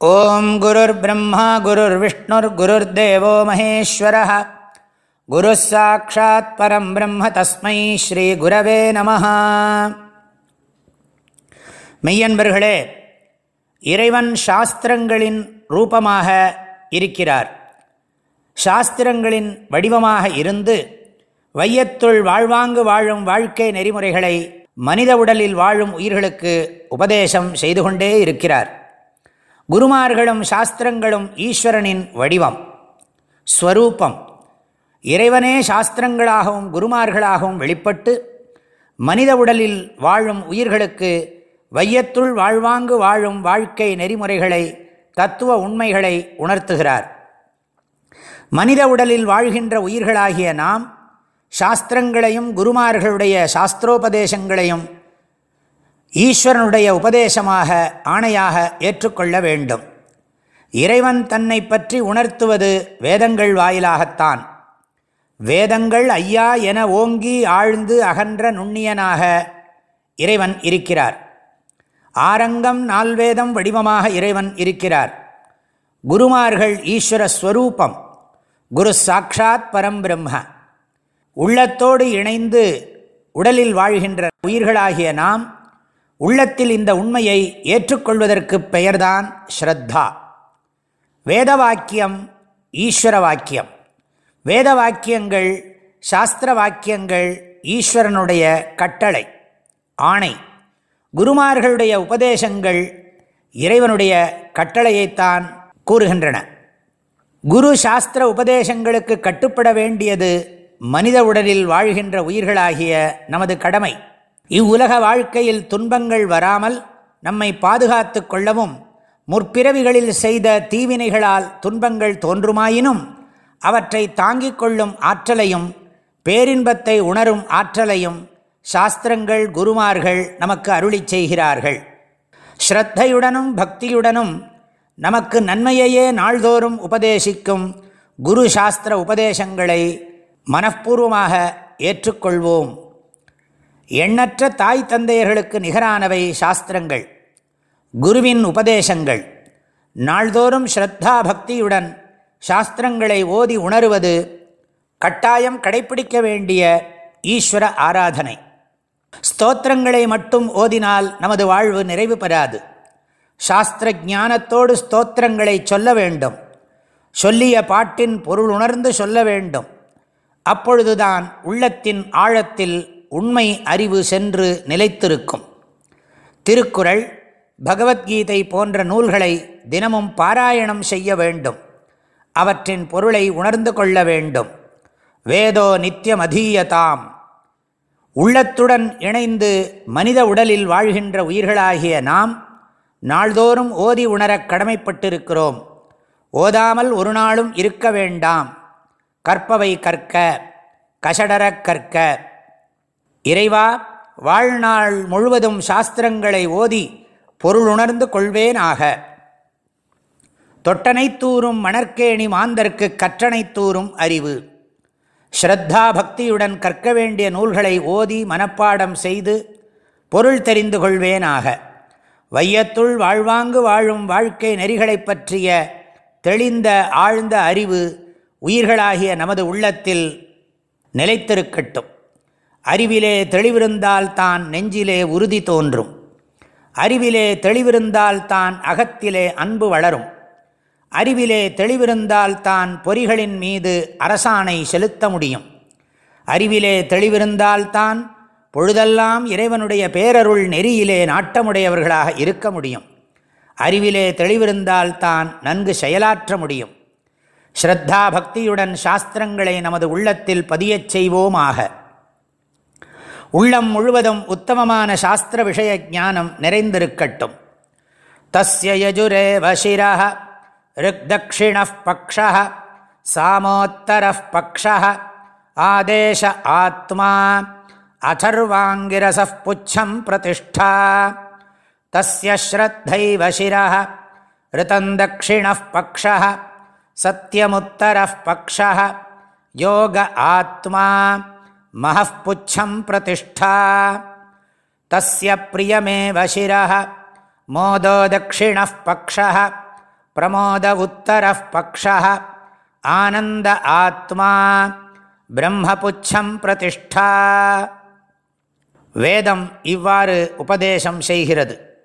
ॐ गुरुर्ब्रह्मा गुरुर्विष्णुर्गुरुर्देवो महेश्वरः गुरुः साक्षात् परं ब्रह्म तस्मै ஸ்ரீகுரவே நம மெய்யன்பர்களே இறைவன் சாஸ்திரங்களின் ரூபமாக இருக்கிறார் சாஸ்திரங்களின் வடிவமாக இருந்து வையத்துள் வாழ்வாங்கு வாழும் வாழ்க்கை நெறிமுறைகளை மனித உடலில் வாழும் உயிர்களுக்கு உபதேசம் செய்து கொண்டே இருக்கிறார் குருமார்களும் சாஸ்திரங்களும் ஈஸ்வரனின் வடிவம் ஸ்வரூபம். இறைவனே சாஸ்திரங்களாகவும் குருமார்களாகவும் வெளிப்பட்டு மனித உடலில் வாழும் உயிர்களுக்கு வையத்துள் வாழ்வாங்கு வாழும் வாழ்க்கை நெறிமுறைகளை தத்துவ உண்மைகளை உணர்த்துகிறார். மனித உடலில் வாழ்கின்ற உயிர்களாகிய நாம் சாஸ்திரங்களையும் குருமார்களுடைய சாஸ்திரோபதேசங்களையும் ஈஸ்வரனுடைய உபதேசமாக ஆணையாக ஏற்றுக்கொள்ள வேண்டும். இறைவன் தன்னை பற்றி உணர்த்துவது வேதங்கள் வாயிலாகத்தான். வேதங்கள் ஐயா என ஓங்கி ஆழ்ந்து அகன்ற நுண்ணியனாக இறைவன் இருக்கிறார். ஆரங்கம் நால்வேதம் வடிவமாக இறைவன் இருக்கிறார். குருமார்கள் ஈஸ்வர ஸ்வரூபம். குரு சாட்சாத் பரம்பிரம்ம உள்ளத்தோடு இணைந்து உடலில் வாழ்கின்ற உயிர்களாகிய நாம் உள்ளத்தில் இந்த உண்மையை ஏற்றுக்கொள்வதற்கு பெயர்தான் ஸ்ரத்தா. வேத வாக்கியம் ஈஸ்வர வாக்கியம் வேத வாக்கியங்கள் சாஸ்திர வாக்கியங்கள் ஈஸ்வரனுடைய கட்டளை ஆணை. குருமார்களுடைய உபதேசங்கள் இறைவனுடைய கட்டளையைத்தான் கூறுகின்றன. குரு சாஸ்திர உபதேசங்களுக்கு கட்டுப்பட வேண்டியது மனித உடலில் வாழ்கின்ற உயிர்களாகிய நமது கடமை. இவ்வுலக வாழ்க்கையில் துன்பங்கள் வராமல் நம்மை பாதுகாத்து கொள்ளவும் முற்பிறவிகளில் செய்த தீவினைகளால் துன்பங்கள் தோன்றுமாயினும் அவற்றை தாங்கிக் கொள்ளும் ஆற்றலையும் பேரின்பத்தை உணரும் ஆற்றலையும் சாஸ்திரங்கள் குருமார்கள் நமக்கு அருளி செய்கிறார்கள். ஸ்ரத்தையுடனும் பக்தியுடனும் நமக்கு நன்மையையே நாள்தோறும் உபதேசிக்கும் குரு சாஸ்திர உபதேசங்களை மனப்பூர்வமாக ஏற்றுக்கொள்வோம். எண்ணற்ற தாய் தந்தையர்களுக்கு நிகரானவை சாஸ்திரங்கள் குருவின் உபதேசங்கள். நாள்தோறும் ஸ்ரத்தா பக்தியுடன் சாஸ்திரங்களை ஓதி உணருவது கட்டாயம் கடைபிடிக்க வேண்டிய ஈஸ்வர ஆராதனை. ஸ்தோத்திரங்களை மட்டும் ஓதினால் நமது வாழ்வு நிறைவு பெறாது. சாஸ்திர ஞானத்தோடு ஸ்தோத்திரங்களை சொல்ல வேண்டும். சொல்லிய பாட்டின் பொருள் உணர்ந்து சொல்ல வேண்டும். அப்பொழுதுதான் உள்ளத்தின் ஆழத்தில் உண்மை அறிவு சென்று நிலைத்திருக்கும். திருக்குறள் பகவத்கீதை போன்ற நூல்களை தினமும் பாராயணம் செய்ய வேண்டும். அவற்றின் பொருளை உணர்ந்து கொள்ள வேண்டும். வேதோ நித்தியம் அதீயதாம் உள்ளத்துடன் இணைந்து மனித உடலில் வாழ்கின்ற உயிர்களாகிய நாம் நாள்தோறும் ஓதி உணரக் கடமைப்பட்டிருக்கிறோம். ஓதாமல் ஒரு நாளும் இருக்க வேண்டாம். கற்பவை கற்க கசடரக் கற்க இறைவா வாழ்நாள் முழுவதும் சாஸ்திரங்களை ஓதி பொருளுணர்ந்து கொள்வேனாக. தொட்டனைத்தூரும் மணற்கேணி மாந்தர்க்கு கற்றனைத்தூரும் அறிவு. ஸ்ரத்தா பக்தியுடன் கற்க வேண்டிய நூல்களை ஓதி மனப்பாடம் செய்து பொருள் தெரிந்து கொள்வேனாக. வையத்துள் வாழ்வாங்கு வாழும் வாழ்க்கை நெறிகளை பற்றிய தெளிந்த ஆழ்ந்த அறிவு உயிர்களாகிய நமது உள்ளத்தில் நிலைத்திருக்கட்டும். அறிவிலே தெளிவிருந்தால் தான் நெஞ்சிலே உறுதி தோன்றும். அறிவிலே தெளிவிருந்தால் தான் அகத்திலே அன்பு வளரும். அறிவிலே தெளிவிருந்தால் தான் பொறிகளின் மீது அரசாணை செலுத்த முடியும். அறிவிலே தெளிவிருந்தால் தான் பொழுதெல்லாம் இறைவனுடைய பேரருள் நெறியிலே நாட்டமுடையவர்களாக இருக்க முடியும். அறிவிலே தெளிவிருந்தால் தான் நன்கு செயலாற்ற முடியும். ஸ்ரத்தா பக்தியுடன் சாஸ்திரங்களை நமது உள்ளத்தில் பதியச் செய்வோமாக. உள்ளம் முழுவதும் உத்தமமான சாஸ்திர விஷய ஜானம் நிறைந்திருக்கட்டும். தஸ்ய யஜுரே வசிர ருக்தக்ஷிண பக்ஷ சாமோத்தர பக்ஷ ஆதேச ஆத்மா அதர்வாங்கிரச புச்சம் பிரதிஷ்டா. தஸ்ய ஸ்ரத்தை வசிர ரிதந்தக்ஷிண பக்ஷ சத்தியமுத்தர பக்ஷ யோக ஆத்மா. மகப்புச்சம் பிரதிஷ்டா. தஸ்ய பிரியமேவ சிர மோதோ தட்சிண பக்ஷ பிரமோத உத்தர பக்ஷ ஆனந்த ஆத்மா. பிரம்மபுச்சம் பிரதிஷ்டா. வேதம் இவ்வாறு உபதேசம் செய்கிறது.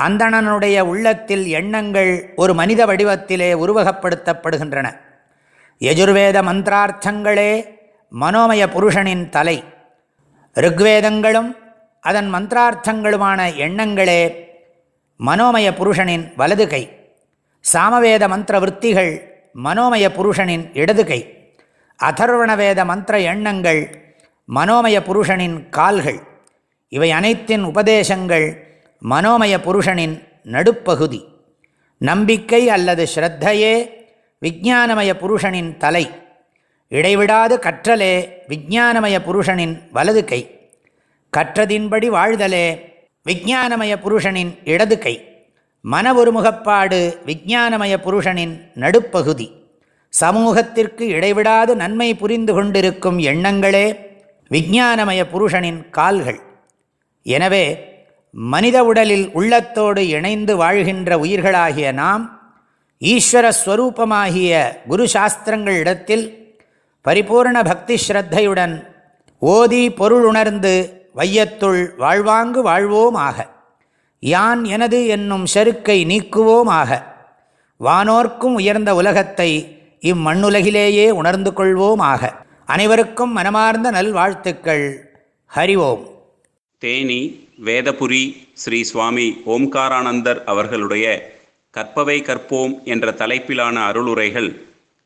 அந்தணனுடைய உள்ளத்தில் எண்ணங்கள் ஒரு மனித வடிவத்திலே உருவகப்படுத்தப்படுகின்றன. யஜுர்வேத மந்திரார்த்தங்களே மனோமய புருஷனின் தலை. ருக்வேதங்களும் அதன் மந்திரார்த்தங்களுமான எண்ணங்களே மனோமய புருஷனின் வலது கை. சாமவேத மந்திர விற்த்திகள் மனோமய புருஷனின் இடது கை. அதர்வண வேத மந்திர எண்ணங்கள் மனோமய புருஷனின் கால்கள். இவை அனைத்தின் உபதேசங்கள் மனோமய புருஷனின் நடுப்பகுதி. நம்பிக்கை அல்லது ஸ்ரத்தையே விஜானமய புருஷனின் தலை. இடைவிடாது கற்றலே விஜானமய புருஷனின் வலது கை. கற்றதின்படி வாழ்தலே விஜானமய புருஷனின் இடது கை. மன ஒருமுகப்பாடு விஜானமய புருஷனின் நடுப்பகுதி. சமூகத்திற்கு இடைவிடாது நன்மை புரிந்து கொண்டிருக்கும் எண்ணங்களே விஜானமய புருஷனின் கால்கள். எனவே மனித உடலில் உள்ளத்தோடு இணைந்து வாழ்கின்ற உயிர்களாகிய நாம் ஈஸ்வர ஸ்வரூபமாகிய குரு சாஸ்திரங்களிடத்தில் பரிபூர்ண பக்தி ஸ்ரத்தையுடன் ஓதி பொருள் உணர்ந்து வையத்துள் வாழ்வாங்கு வாழ்வோமாக. யான் எனது என்னும் செருக்கை நீக்குவோமாக. வானோர்க்கும் உயர்ந்த உலகத்தை இம்மண்ணுலகிலேயே உணர்ந்து கொள்வோமாக. அனைவருக்கும் மனமார்ந்த நல்வாழ்த்துக்கள். ஹரி ஓம். தேனி வேதபுரி ஸ்ரீ சுவாமி ஓம்காரானந்தர் அவர்களுடைய கற்பவை கற்போம் என்ற தலைப்பிலான அருளுரைகள்